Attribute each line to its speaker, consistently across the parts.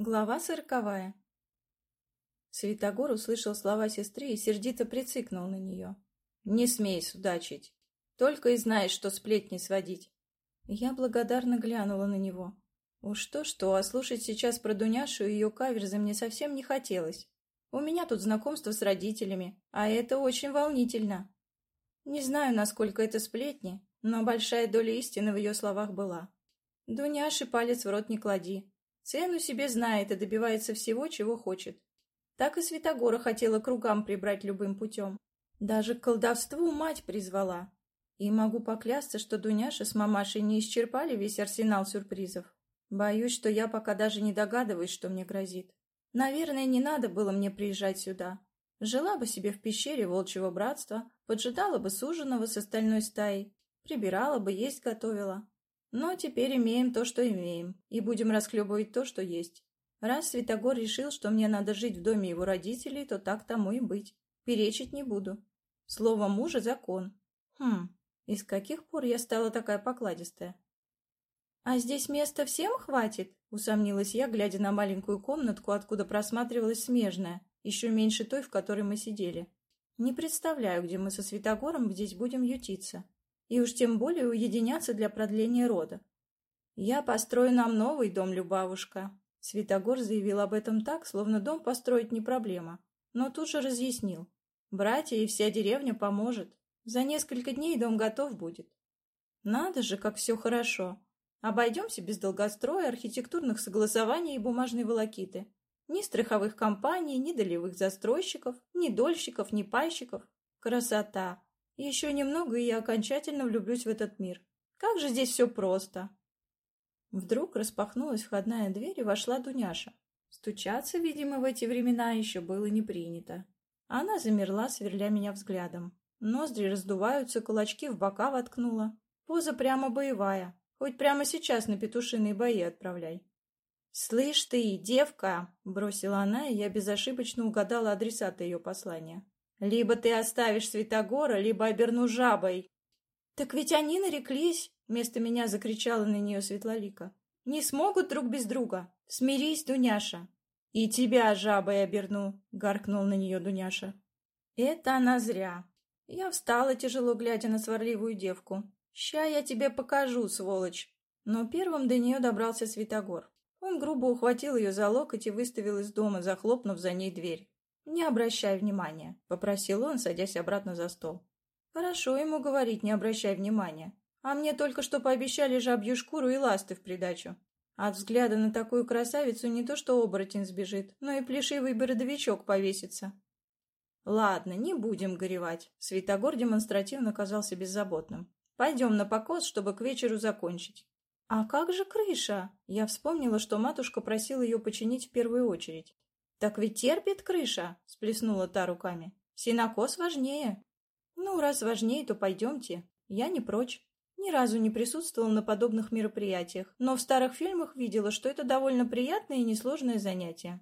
Speaker 1: Глава сороковая. Святогор услышал слова сестры и сердито прицикнул на нее. «Не смей судачить. Только и знаешь, что сплетни сводить». Я благодарно глянула на него. Уж то-что, а слушать сейчас про Дуняшу и ее каверзы мне совсем не хотелось. У меня тут знакомство с родителями, а это очень волнительно. Не знаю, насколько это сплетни, но большая доля истины в ее словах была. Дуняши палец в рот не клади. Цену себе знает и добивается всего, чего хочет. Так и Святогора хотела кругам прибрать любым путем. Даже к колдовству мать призвала. И могу поклясться, что Дуняша с мамашей не исчерпали весь арсенал сюрпризов. Боюсь, что я пока даже не догадываюсь, что мне грозит. Наверное, не надо было мне приезжать сюда. Жила бы себе в пещере волчьего братства, поджидала бы суженого с остальной стаей, прибирала бы, есть готовила. Но теперь имеем то, что имеем, и будем расхлебывать то, что есть. Раз Святогор решил, что мне надо жить в доме его родителей, то так тому и быть. Перечить не буду. Слово мужа — закон. Хм, и с каких пор я стала такая покладистая? «А здесь места всем хватит?» — усомнилась я, глядя на маленькую комнатку, откуда просматривалась смежная, еще меньше той, в которой мы сидели. Не представляю, где мы со Святогором здесь будем ютиться и уж тем более уединяться для продления рода. «Я построю нам новый дом, Любавушка», — Святогор заявил об этом так, словно дом построить не проблема, но тут же разъяснил. «Братья и вся деревня поможет. За несколько дней дом готов будет». «Надо же, как все хорошо. Обойдемся без долгостроя, архитектурных согласований и бумажной волокиты. Ни страховых компаний, ни долевых застройщиков, ни дольщиков, ни пайщиков. Красота! Еще немного, и я окончательно влюблюсь в этот мир. Как же здесь все просто. Вдруг распахнулась входная дверь, и вошла Дуняша. Стучаться, видимо, в эти времена еще было не принято. Она замерла, сверля меня взглядом. Ноздри раздуваются, кулачки в бока воткнула. Поза прямо боевая. Хоть прямо сейчас на петушиные бои отправляй. «Слышь ты, девка!» — бросила она, и я безошибочно угадала адресата ее послания. Либо ты оставишь Святогора, либо оберну жабой. Так ведь они нареклись, вместо меня закричала на нее Светлолика. Не смогут друг без друга. Смирись, Дуняша. И тебя жабой оберну, гаркнул на нее Дуняша. Это она зря. Я встала, тяжело глядя на сварливую девку. Ща я тебе покажу, сволочь. Но первым до нее добрался Святогор. Он грубо ухватил ее за локоть и выставил из дома, захлопнув за ней дверь. «Не обращай внимания», — попросил он, садясь обратно за стол. «Хорошо ему говорить, не обращай внимания. А мне только что пообещали жабью шкуру и ласты в придачу. От взгляда на такую красавицу не то что оборотень сбежит, но и плешивый бородовичок повесится». «Ладно, не будем горевать», — Святогор демонстративно казался беззаботным. «Пойдем на покос, чтобы к вечеру закончить». «А как же крыша?» Я вспомнила, что матушка просила ее починить в первую очередь. «Так ведь терпит крыша!» — сплеснула та руками. «Синокос важнее». «Ну, раз важнее, то пойдемте. Я не прочь. Ни разу не присутствовал на подобных мероприятиях, но в старых фильмах видела, что это довольно приятное и несложное занятие.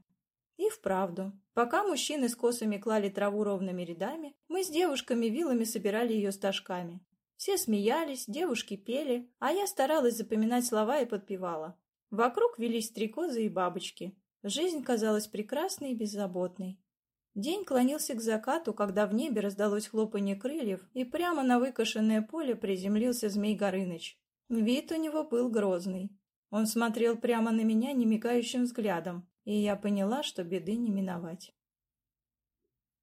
Speaker 1: И вправду, пока мужчины с косами клали траву ровными рядами, мы с девушками вилами собирали ее стажками. Все смеялись, девушки пели, а я старалась запоминать слова и подпевала. Вокруг велись стрекозы и бабочки. Жизнь казалась прекрасной и беззаботной. День клонился к закату, когда в небе раздалось хлопанье крыльев, и прямо на выкошенное поле приземлился Змей Горыныч. Вид у него был грозный. Он смотрел прямо на меня немигающим взглядом, и я поняла, что беды не миновать.